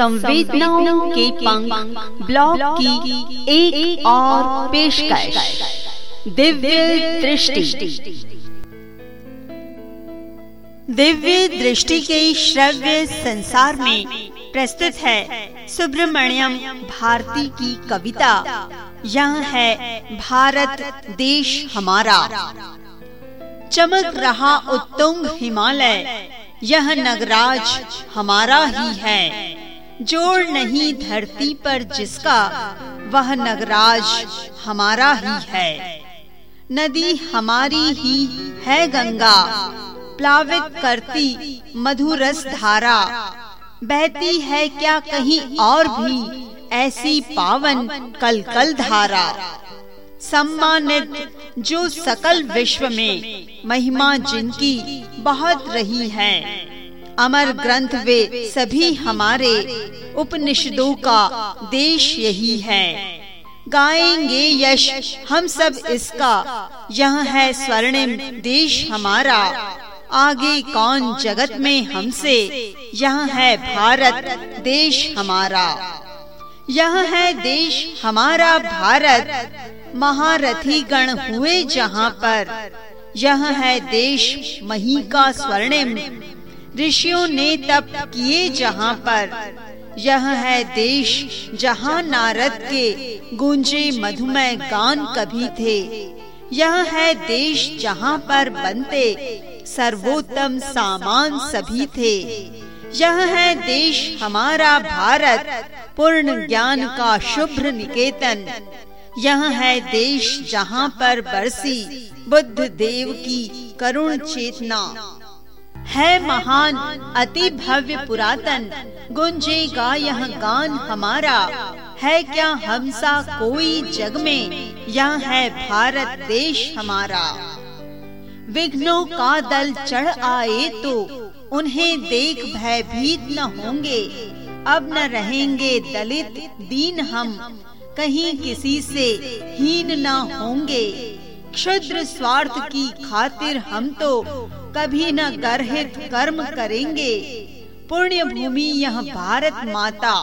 संवेदनाओं के पंख ब्लॉग की एक, एक और पेशकश। दिव्य दृष्टि। दिव्य दृष्टि के श्रव्य संसार में प्रस्तुत है सुब्रमण्यम भारती की कविता। यह है भारत देश हमारा। चमक रहा उत्तुंग हिमालय यह नगराज हमारा ही है। जोड़ नहीं धरती पर जिसका, वह नगराज हमारा ही है। नदी हमारी ही है गंगा, प्लावित करती मधुरस धारा। बहती है क्या कहीं और भी ऐसी पावन कल कल धारा? सम्मानित जो सकल विश्व में महिमा जिनकी बहुत रही है अमर ग्रंथ वे सभी हमारे उपनिषदों का देश यही है। गाएँगे यश हम सब इसका। यह है स्वर्णिम देश हमारा। आगे कौन जगत में हमसे? यह है भारत देश हमारा। यह है देश हमारा भारत। महारथी गण हुए जहाँ पर। यह है देश मही का स्वर्णिम। ऋषियों ने तप किए जहाँ पर। यह है देश जहाँ नारद के गूंजे मधुमय गान कभी थे। यह है देश जहाँ पर बनते सर्वोत्तम सामान सभी थे। यह है देश हमारा भारत, पूर्ण ज्ञान का शुभ्र निकेतन। यह है देश जहाँ पर बरसी बुद्ध देव की करुण चेतना। है महान, अति भव्य पुरातन गुंजेगा यह गान हमारा। है क्या हमसा कोई जग में यह है भारत देश हमारा? विघ्नों का दल चढ़ आए तो उन्हें देख भयभीत न होंगे। अब न रहेंगे दलित दीन हम, कहीं किसी से हीन न होंगे। क्षुद्र स्वार्थ की खातिर हम तो कभी न गर्हित कर्म करेंगे। पुण्य भूमि यह भारत माता,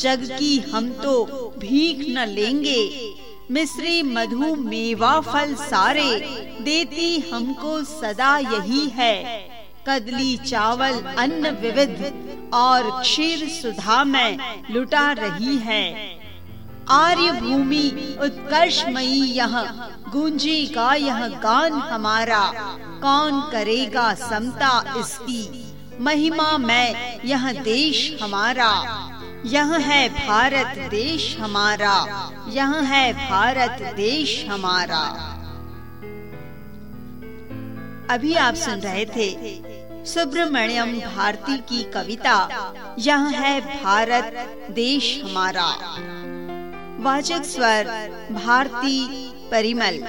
जग की हम तो भीख न लेंगे। मिश्री मधु मेवा फल सारे, देती हमको सदा यही है। कदली चावल, अन्न विविध, और क्षीर सुधा में लुटा रही है। आर्य भूमि उत्कर्षमयी यह गूंजेगा यह गान हमारा। कौन करेगा समता इसकी? महिमा में, यह देश हमारा। यह है भारत, देश हमारा। यह है भारत, देश हमारा। अभी आप सुन रहे थे सुब्रमण्यम भारती की कविता, यह है भारत, देश हमारा। वाचक स्वर, भारती परिमल।